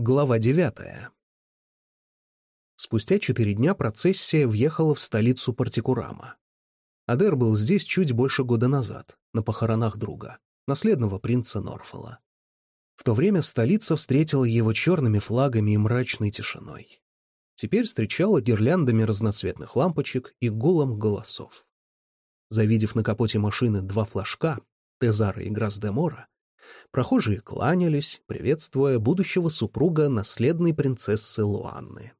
Глава девятая. Спустя четыре дня процессия въехала в столицу Партикурама. Адер был здесь чуть больше года назад, на похоронах друга, наследного принца Норфола. В то время столица встретила его черными флагами и мрачной тишиной. Теперь встречала гирляндами разноцветных лампочек и гулом голосов. Завидев на капоте машины два флажка, Тезара и Грасдемора, Прохожие кланялись, приветствуя будущего супруга наследной принцессы Луанны.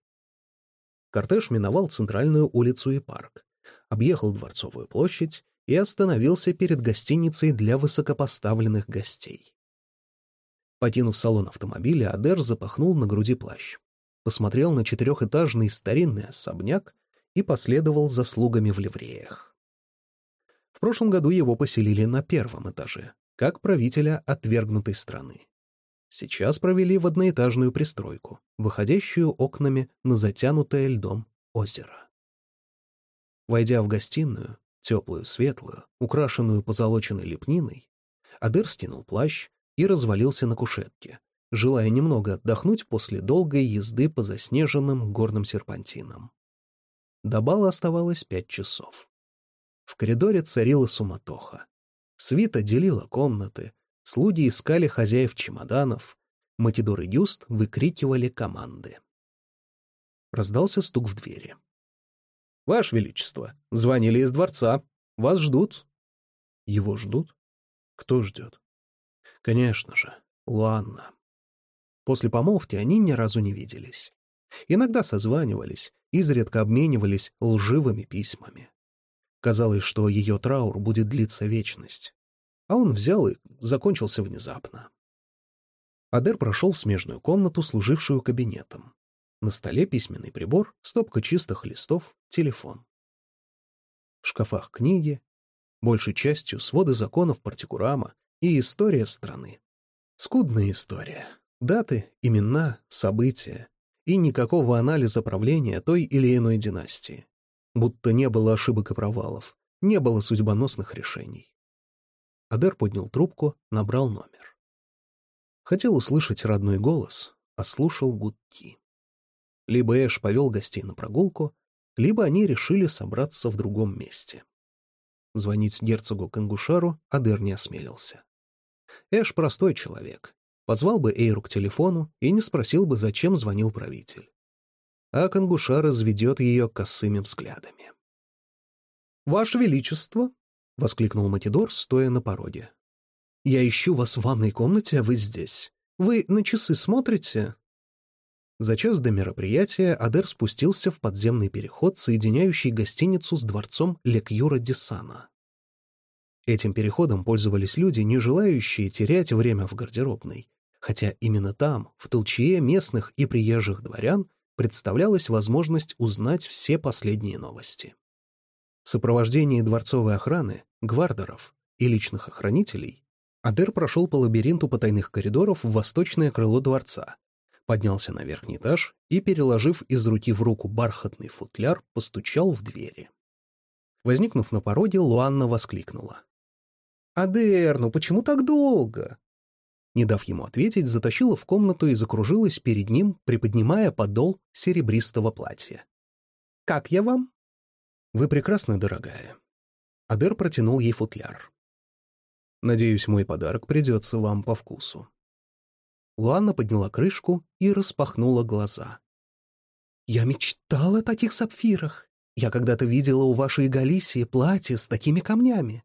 Кортеж миновал центральную улицу и парк, объехал Дворцовую площадь и остановился перед гостиницей для высокопоставленных гостей. Покинув салон автомобиля, Адер запахнул на груди плащ, посмотрел на четырехэтажный старинный особняк и последовал за слугами в ливреях. В прошлом году его поселили на первом этаже, как правителя отвергнутой страны. Сейчас провели в одноэтажную пристройку, выходящую окнами на затянутое льдом озеро. Войдя в гостиную, теплую, светлую, украшенную позолоченной лепниной, Адер стянул плащ и развалился на кушетке, желая немного отдохнуть после долгой езды по заснеженным горным серпантинам. До бала оставалось пять часов. В коридоре царила суматоха. Свита делила комнаты, слуги искали хозяев чемоданов, Матидор и Дюст выкрикивали команды. Раздался стук в двери. «Ваше Величество, звонили из дворца. Вас ждут». «Его ждут? Кто ждет?» «Конечно же, Луанна». После помолвки они ни разу не виделись. Иногда созванивались, изредка обменивались лживыми письмами. Казалось, что ее траур будет длиться вечность. А он взял и закончился внезапно. Адер прошел в смежную комнату, служившую кабинетом. На столе письменный прибор, стопка чистых листов, телефон. В шкафах книги, большей частью своды законов партикурама и история страны. Скудная история. Даты, имена, события и никакого анализа правления той или иной династии будто не было ошибок и провалов, не было судьбоносных решений. Адер поднял трубку, набрал номер. Хотел услышать родной голос, а слушал гудки. Либо Эш повел гостей на прогулку, либо они решили собраться в другом месте. Звонить герцогу Кангушару Адер не осмелился. Эш простой человек. Позвал бы Эйру к телефону и не спросил бы, зачем звонил правитель а Кангуша разведет ее косыми взглядами. «Ваше Величество!» — воскликнул Матидор, стоя на пороге. «Я ищу вас в ванной комнате, а вы здесь. Вы на часы смотрите?» За час до мероприятия Адер спустился в подземный переход, соединяющий гостиницу с дворцом Лекюра Десана. Этим переходом пользовались люди, не желающие терять время в гардеробной, хотя именно там, в толчье местных и приезжих дворян, представлялась возможность узнать все последние новости. В сопровождении дворцовой охраны, гвардеров и личных охранителей Адер прошел по лабиринту потайных коридоров в восточное крыло дворца, поднялся на верхний этаж и, переложив из руки в руку бархатный футляр, постучал в двери. Возникнув на пороге, Луанна воскликнула. «Адер, ну почему так долго? Не дав ему ответить, затащила в комнату и закружилась перед ним, приподнимая подол серебристого платья. «Как я вам?» «Вы прекрасны, дорогая». Адер протянул ей футляр. «Надеюсь, мой подарок придется вам по вкусу». Луанна подняла крышку и распахнула глаза. «Я мечтала о таких сапфирах. Я когда-то видела у вашей Галисии платье с такими камнями».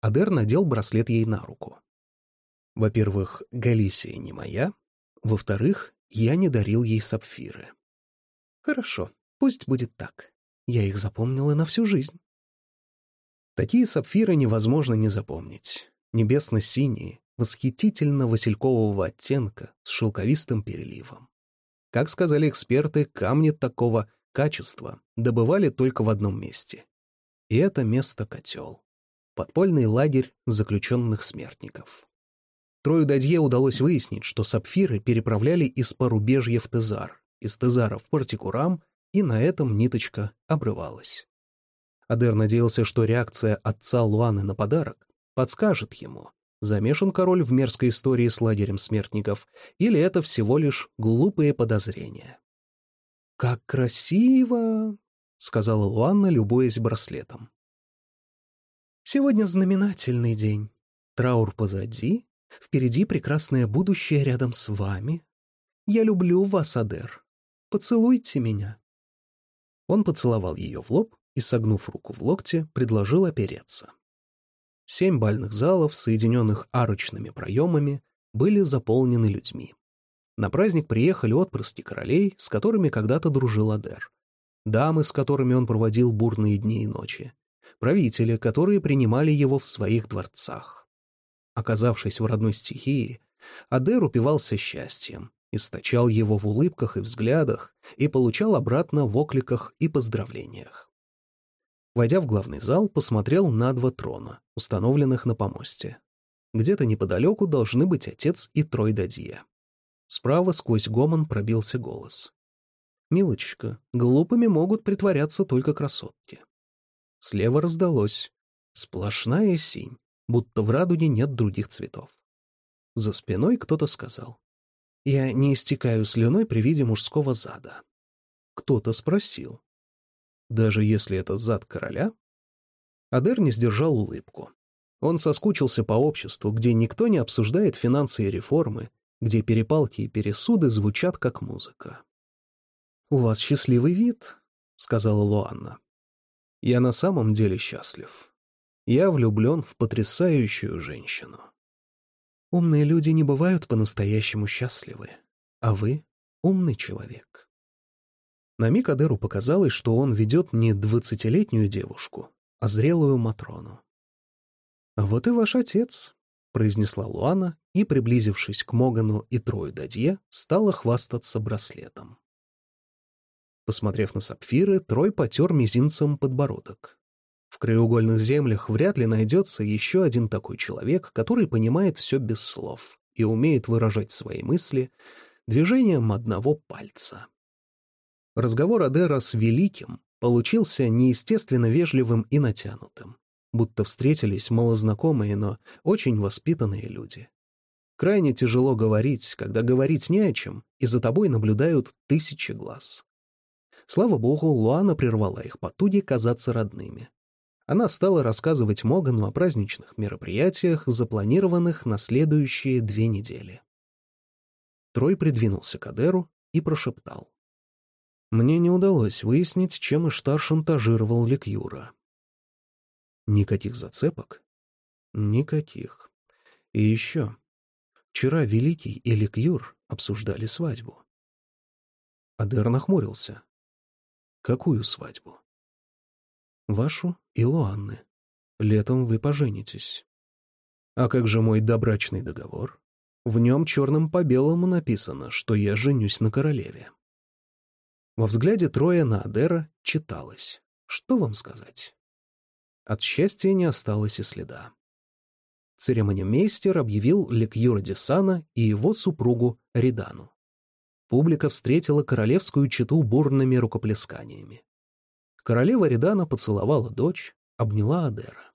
Адер надел браслет ей на руку. Во-первых, Галисия не моя. Во-вторых, я не дарил ей сапфиры. Хорошо, пусть будет так. Я их запомнила на всю жизнь. Такие сапфиры невозможно не запомнить. Небесно-синие, восхитительно-василькового оттенка с шелковистым переливом. Как сказали эксперты, камни такого качества добывали только в одном месте. И это место — котел. Подпольный лагерь заключенных смертников. Трою Дадье удалось выяснить, что сапфиры переправляли из порубежья в Тезар, из Тезара в Партикурам, и на этом ниточка обрывалась. Адер надеялся, что реакция отца Луаны на подарок подскажет ему, замешан король в мерзкой истории с лагерем смертников, или это всего лишь глупые подозрения. «Как красиво!» — сказала Луанна, любуясь браслетом. «Сегодня знаменательный день. Траур позади, впереди прекрасное будущее рядом с вами. Я люблю вас, Адер. Поцелуйте меня». Он поцеловал ее в лоб и, согнув руку в локте, предложил опереться. Семь бальных залов, соединенных арочными проемами, были заполнены людьми. На праздник приехали отпрыски королей, с которыми когда-то дружил Адер, дамы, с которыми он проводил бурные дни и ночи, правители, которые принимали его в своих дворцах. Оказавшись в родной стихии, Адер упивался счастьем, источал его в улыбках и взглядах и получал обратно в окликах и поздравлениях. Войдя в главный зал, посмотрел на два трона, установленных на помосте. Где-то неподалеку должны быть отец и Трой Дадье. Справа сквозь гомон пробился голос. «Милочка, глупыми могут притворяться только красотки». Слева раздалось. Сплошная синь, будто в радуге нет других цветов. За спиной кто-то сказал. «Я не истекаю слюной при виде мужского зада». Кто-то спросил даже если это зад короля? Адер не сдержал улыбку. Он соскучился по обществу, где никто не обсуждает финансы и реформы, где перепалки и пересуды звучат как музыка. «У вас счастливый вид», — сказала Луанна. «Я на самом деле счастлив. Я влюблен в потрясающую женщину». «Умные люди не бывают по-настоящему счастливы, а вы — умный человек». На миг Адеру показалось, что он ведет не двадцатилетнюю девушку, а зрелую Матрону. «Вот и ваш отец», — произнесла Луана и, приблизившись к Могану и Трою Дадье, стала хвастаться браслетом. Посмотрев на сапфиры, Трой потер мизинцем подбородок. В краеугольных землях вряд ли найдется еще один такой человек, который понимает все без слов и умеет выражать свои мысли движением одного пальца. Разговор Адера с Великим получился неестественно вежливым и натянутым, будто встретились малознакомые, но очень воспитанные люди. Крайне тяжело говорить, когда говорить не о чем, и за тобой наблюдают тысячи глаз. Слава богу, Луана прервала их потуги казаться родными. Она стала рассказывать Могану о праздничных мероприятиях, запланированных на следующие две недели. Трой придвинулся к Адеру и прошептал. Мне не удалось выяснить, чем Иштар шантажировал Ликюра. Никаких зацепок? Никаких. И еще. Вчера Великий и Ликюр обсуждали свадьбу. Адер нахмурился. Какую свадьбу? Вашу и Луанны. Летом вы поженитесь. А как же мой добрачный договор? В нем черным по белому написано, что я женюсь на королеве. Во взгляде Троя на Адера читалось. Что вам сказать? От счастья не осталось и следа. Церемонимейстер объявил Лекьюра Десана и его супругу Ридану. Публика встретила королевскую чету бурными рукоплесканиями. Королева Ридана поцеловала дочь, обняла Адера.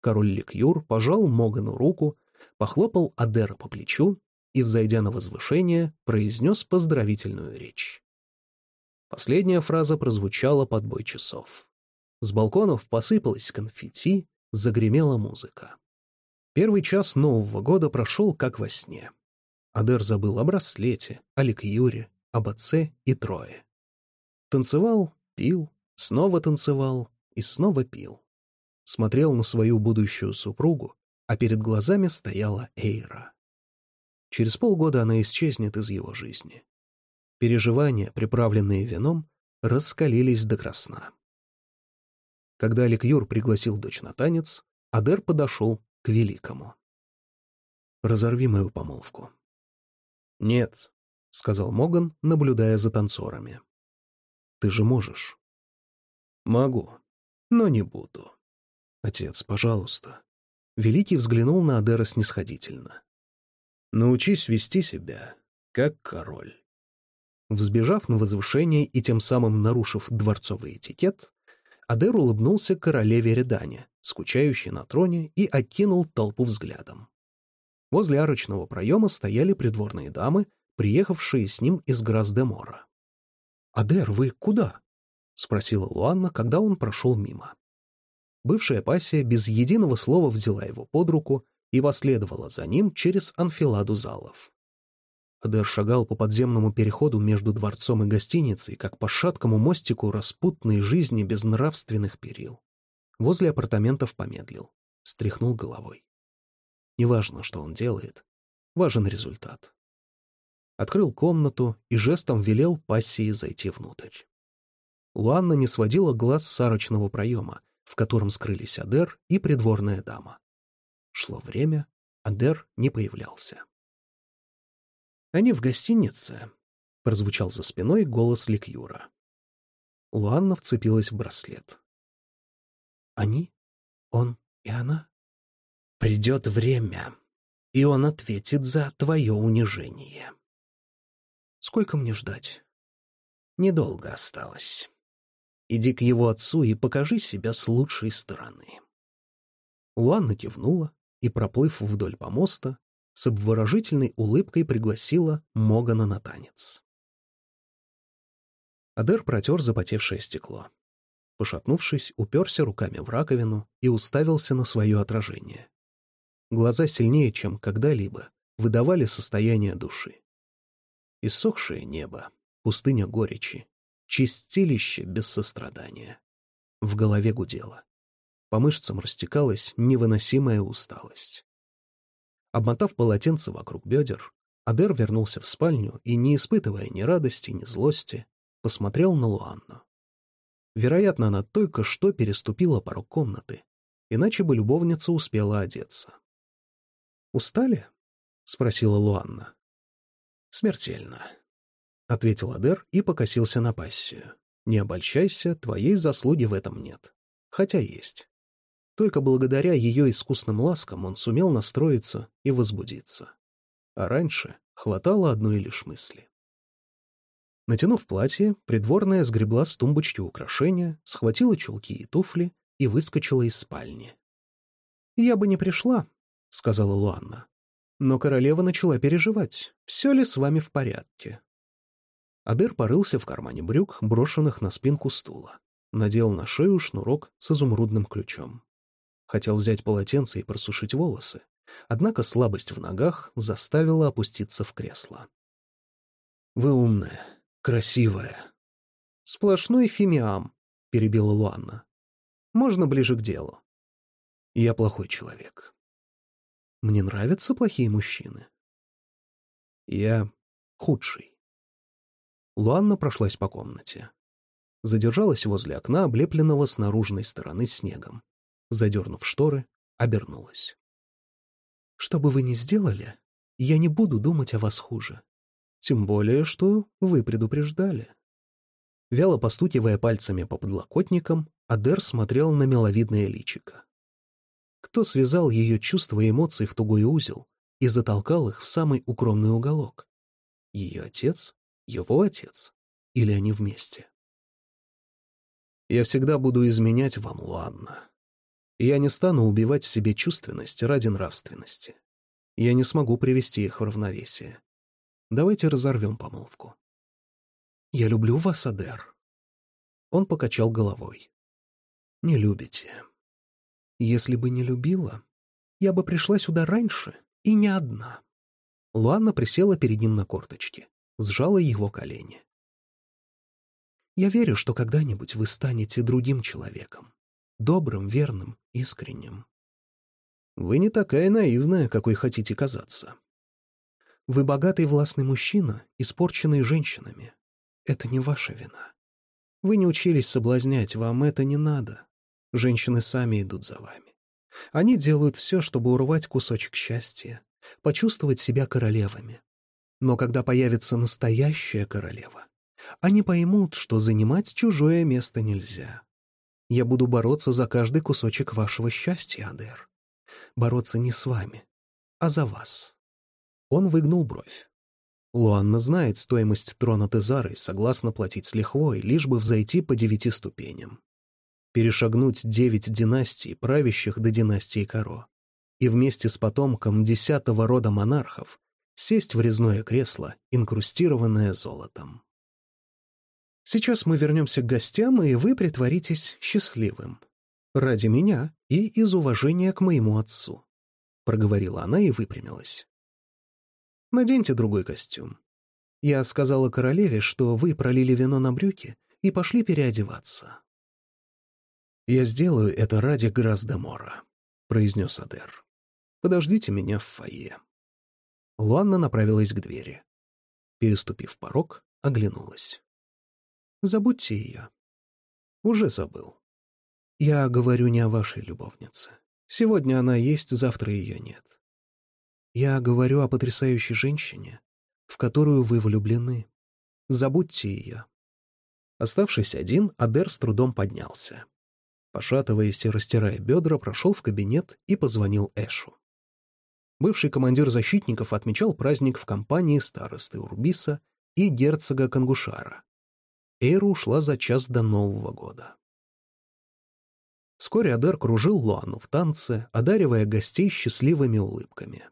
Король Лекьюр пожал Могану руку, похлопал Адера по плечу и, взойдя на возвышение, произнес поздравительную речь. Последняя фраза прозвучала под бой часов. С балконов посыпалось конфетти, загремела музыка. Первый час Нового года прошел как во сне. Адер забыл о браслете, о Ликюре, об отце и Трое. Танцевал, пил, снова танцевал и снова пил. Смотрел на свою будущую супругу, а перед глазами стояла Эйра. Через полгода она исчезнет из его жизни. Переживания, приправленные вином, раскалились до красна. Когда Ликюр пригласил дочь на танец, Адер подошел к Великому. «Разорви мою помолвку». «Нет», — сказал Моган, наблюдая за танцорами. «Ты же можешь». «Могу, но не буду». «Отец, пожалуйста». Великий взглянул на Адера снисходительно. «Научись вести себя, как король». Взбежав на возвышение и тем самым нарушив дворцовый этикет, Адер улыбнулся королеве Редане, скучающей на троне, и окинул толпу взглядом. Возле арочного проема стояли придворные дамы, приехавшие с ним из Грас-де-Мора. «Адер, вы куда?» — спросила Луанна, когда он прошел мимо. Бывшая пассия без единого слова взяла его под руку и последовала за ним через анфиладу залов. Адер шагал по подземному переходу между дворцом и гостиницей, как по шаткому мостику распутной жизни без нравственных перил. Возле апартаментов помедлил, стряхнул головой. Неважно, что он делает, важен результат. Открыл комнату и жестом велел пассии зайти внутрь. Луанна не сводила глаз с арочного проема, в котором скрылись Адер и придворная дама. Шло время, Адер не появлялся. «Они в гостинице», — прозвучал за спиной голос Ликюра. Луанна вцепилась в браслет. «Они? Он и она?» «Придет время, и он ответит за твое унижение». «Сколько мне ждать?» «Недолго осталось». Иди к его отцу и покажи себя с лучшей стороны. Луанна кивнула и, проплыв вдоль помоста, с обворожительной улыбкой пригласила Могана на танец. Адер протер запотевшее стекло. Пошатнувшись, уперся руками в раковину и уставился на свое отражение. Глаза сильнее, чем когда-либо, выдавали состояние души. Иссохшее небо, пустыня горечи, Чистилище без сострадания. В голове гудело. По мышцам растекалась невыносимая усталость. Обмотав полотенце вокруг бедер, Адер вернулся в спальню и, не испытывая ни радости, ни злости, посмотрел на Луанну. Вероятно, она только что переступила порог комнаты, иначе бы любовница успела одеться. «Устали?» — спросила Луанна. «Смертельно», — ответил Адер и покосился на пассию. «Не обольщайся, твоей заслуги в этом нет. Хотя есть. Только благодаря ее искусным ласкам он сумел настроиться и возбудиться. А раньше хватало одной лишь мысли. Натянув платье, придворная сгребла с тумбочки украшения, схватила чулки и туфли и выскочила из спальни. «Я бы не пришла», — сказала Луанна. Но королева начала переживать, все ли с вами в порядке. Адер порылся в кармане брюк, брошенных на спинку стула. Надел на шею шнурок с изумрудным ключом. Хотел взять полотенце и просушить волосы, однако слабость в ногах заставила опуститься в кресло. «Вы умная, красивая». «Сплошной фимиам», — перебила Луанна. «Можно ближе к делу». «Я плохой человек». «Мне нравятся плохие мужчины». «Я худший». Луанна прошлась по комнате. Задержалась возле окна, облепленного с наружной стороны снегом. Задернув шторы, обернулась. «Что бы вы ни сделали, я не буду думать о вас хуже. Тем более, что вы предупреждали». Вяло постукивая пальцами по подлокотникам, Адер смотрел на миловидное личико. Кто связал ее чувства и эмоции в тугой узел и затолкал их в самый укромный уголок? Ее отец его отец? Или они вместе? Я всегда буду изменять вам, Луанна. Я не стану убивать в себе чувственность ради нравственности. Я не смогу привести их в равновесие. Давайте разорвем помолвку. Я люблю вас, Адер. Он покачал головой. Не любите. Если бы не любила, я бы пришла сюда раньше, и не одна. Луанна присела перед ним на корточки сжала его колени. «Я верю, что когда-нибудь вы станете другим человеком. Добрым, верным, искренним. Вы не такая наивная, какой хотите казаться. Вы богатый властный мужчина, испорченный женщинами. Это не ваша вина. Вы не учились соблазнять, вам это не надо. Женщины сами идут за вами. Они делают все, чтобы урвать кусочек счастья, почувствовать себя королевами, но когда появится настоящая королева, они поймут, что занимать чужое место нельзя. Я буду бороться за каждый кусочек вашего счастья, Адер. Бороться не с вами, а за вас. Он выгнул бровь. Луанна знает стоимость трона Тезары и согласна платить с лихвой, лишь бы взойти по девяти ступеням. Перешагнуть девять династий, правящих до династии Каро. и вместе с потомком десятого рода монархов сесть в резное кресло, инкрустированное золотом. Сейчас мы вернемся к гостям, и вы притворитесь счастливым. Ради меня и из уважения к моему отцу», — проговорила она и выпрямилась. «Наденьте другой костюм. Я сказала королеве, что вы пролили вино на брюки и пошли переодеваться». «Я сделаю это ради Граздемора», — произнес Адер. «Подождите меня в фойе». Луанна направилась к двери. Переступив порог, оглянулась. «Забудьте ее». «Уже забыл. Я говорю не о вашей любовнице. Сегодня она есть, завтра ее нет. Я говорю о потрясающей женщине, в которую вы влюблены. Забудьте ее». Оставшись один, Адер с трудом поднялся. Пошатываясь и растирая бедра, прошел в кабинет и позвонил Эшу. Бывший командир защитников отмечал праздник в компании старосты Урбиса и герцога Кангушара. Эйра ушла за час до Нового года. Вскоре Адер кружил Луану в танце, одаривая гостей счастливыми улыбками.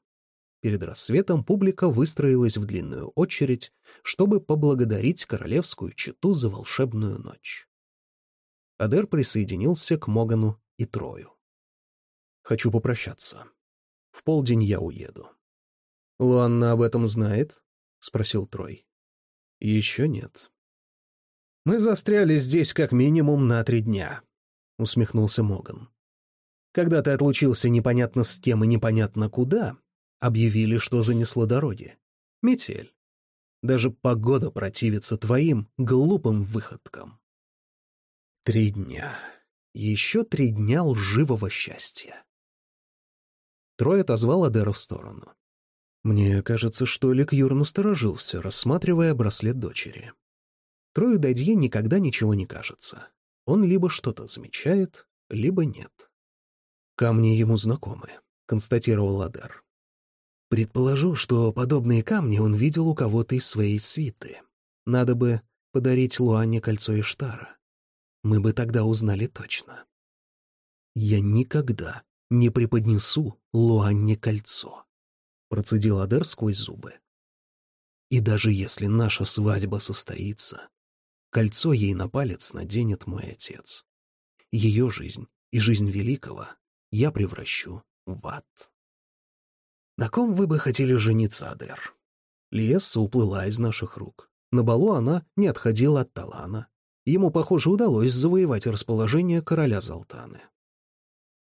Перед рассветом публика выстроилась в длинную очередь, чтобы поблагодарить королевскую чету за волшебную ночь. Адер присоединился к Могану и Трою. «Хочу попрощаться. В полдень я уеду». «Луанна об этом знает?» — спросил Трой. «Еще нет». «Мы застряли здесь как минимум на три дня», — усмехнулся Моган. «Когда ты отлучился непонятно с кем и непонятно куда, объявили, что занесло дороги. Метель. Даже погода противится твоим глупым выходкам». Три дня. Еще три дня лживого счастья. Трой отозвал Адера в сторону. Мне кажется, что Лекюр насторожился, рассматривая браслет дочери. Трою Дадье никогда ничего не кажется. Он либо что-то замечает, либо нет. «Камни ему знакомы», — констатировал Адер. «Предположу, что подобные камни он видел у кого-то из своей свиты. Надо бы подарить Луане кольцо Иштара. Мы бы тогда узнали точно. «Я никогда не преподнесу Луанне кольцо», — процедил Адер сквозь зубы. «И даже если наша свадьба состоится, кольцо ей на палец наденет мой отец. Ее жизнь и жизнь Великого я превращу в ад». «На ком вы бы хотели жениться, Адер?» Лиесса уплыла из наших рук. На балу она не отходила от Талана, Ему, похоже, удалось завоевать расположение короля Залтаны.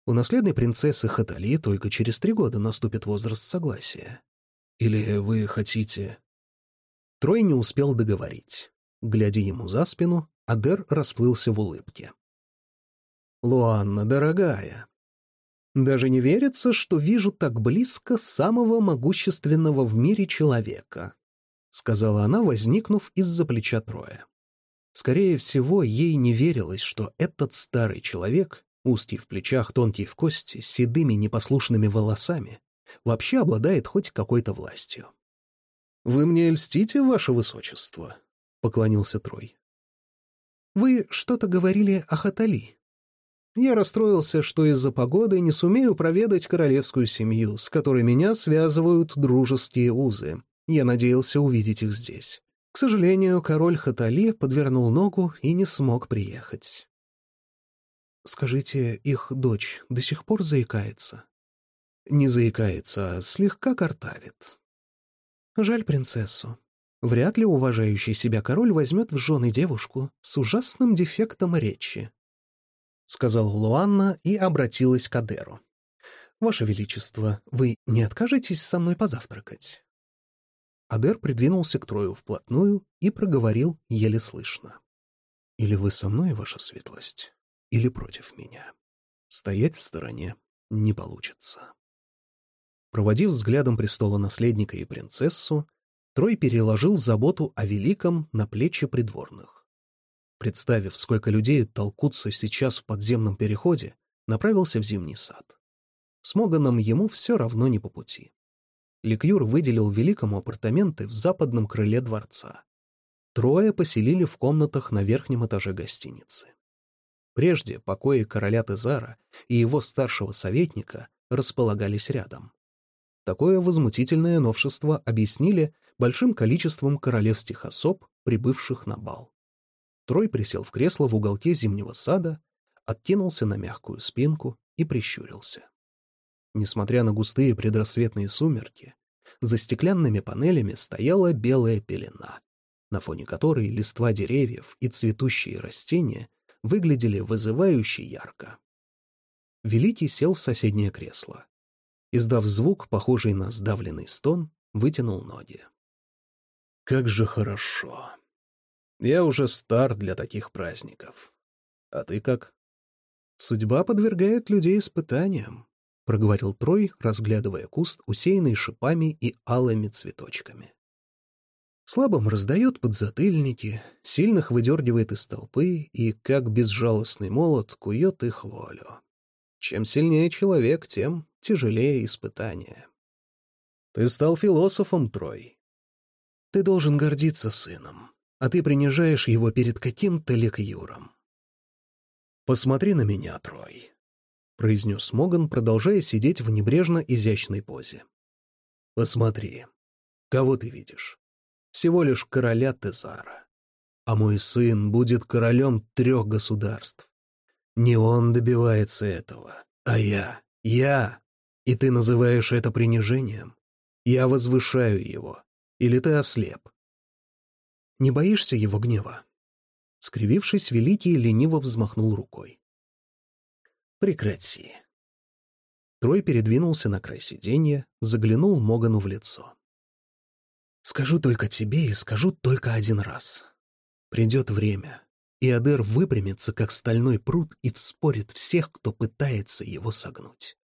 У наследной принцессы Хатали только через три года наступит возраст согласия. Или вы хотите... Трой не успел договорить. Глядя ему за спину, Адер расплылся в улыбке. «Луанна, дорогая, даже не верится, что вижу так близко самого могущественного в мире человека», — сказала она, возникнув из-за плеча Троя. Скорее всего, ей не верилось, что этот старый человек, узкий в плечах, тонкий в кости, с седыми непослушными волосами, вообще обладает хоть какой-то властью. «Вы мне льстите, ваше высочество?» — поклонился Трой. «Вы что-то говорили о Хатали. Я расстроился, что из-за погоды не сумею проведать королевскую семью, с которой меня связывают дружеские узы. Я надеялся увидеть их здесь. К сожалению, король Хатали подвернул ногу и не смог приехать. «Скажите, их дочь до сих пор заикается?» «Не заикается, а слегка картавит». «Жаль принцессу. Вряд ли уважающий себя король возьмет в жены девушку с ужасным дефектом речи», — сказал Луанна и обратилась к Адеру. «Ваше Величество, вы не откажетесь со мной позавтракать?» Адер придвинулся к Трою вплотную и проговорил еле слышно. «Или вы со мной, ваша светлость, или против меня. Стоять в стороне не получится». Проводив взглядом престола наследника и принцессу, Трой переложил заботу о великом на плечи придворных. Представив, сколько людей толкутся сейчас в подземном переходе, направился в зимний сад. С Моганом ему все равно не по пути. Ликюр выделил великому апартаменты в западном крыле дворца. Трое поселили в комнатах на верхнем этаже гостиницы. Прежде покои короля Тезара и его старшего советника располагались рядом. Такое возмутительное новшество объяснили большим количеством королевских особ, прибывших на бал. Трой присел в кресло в уголке зимнего сада, откинулся на мягкую спинку и прищурился. Несмотря на густые предрассветные сумерки, за стеклянными панелями стояла белая пелена, на фоне которой листва деревьев и цветущие растения выглядели вызывающе ярко. Великий сел в соседнее кресло. Издав звук, похожий на сдавленный стон, вытянул ноги. «Как же хорошо! Я уже стар для таких праздников. А ты как?» «Судьба подвергает людей испытаниям», — проговорил Трой, разглядывая куст, усеянный шипами и алыми цветочками. Слабым раздает подзатыльники, сильных выдергивает из толпы и, как безжалостный молот, кует их волю. Чем сильнее человек, тем тяжелее испытание. Ты стал философом, Трой. Ты должен гордиться сыном, а ты принижаешь его перед каким-то лекюром. Посмотри на меня, Трой произнес Моган, продолжая сидеть в небрежно изящной позе. «Посмотри, кого ты видишь? Всего лишь короля Тезара. А мой сын будет королем трех государств. Не он добивается этого, а я. Я. И ты называешь это принижением? Я возвышаю его. Или ты ослеп? Не боишься его гнева?» Скривившись, Великий лениво взмахнул рукой. Прекрати. Трой передвинулся на край сиденья, заглянул Могану в лицо. Скажу только тебе и скажу только один раз. Придет время, и Адер выпрямится, как стальной пруд, и вспорит всех, кто пытается его согнуть.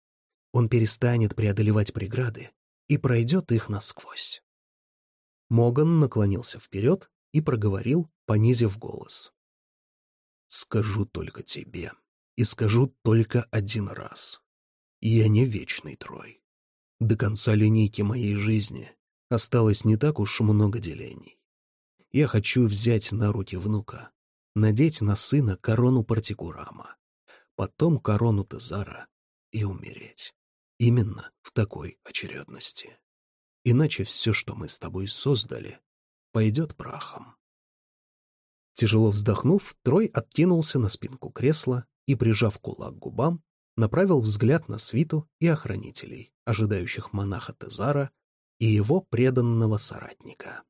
Он перестанет преодолевать преграды и пройдет их насквозь. Моган наклонился вперед и проговорил, понизив голос. «Скажу только тебе, и скажу только один раз. Я не вечный Трой. До конца линейки моей жизни осталось не так уж много делений. Я хочу взять на руки внука, надеть на сына корону Партикурама, потом корону Тезара и умереть. Именно в такой очередности. Иначе все, что мы с тобой создали, пойдет прахом. Тяжело вздохнув, Трой откинулся на спинку кресла и, прижав кулак к губам, направил взгляд на свиту и охранителей, ожидающих монаха Тезара и его преданного соратника.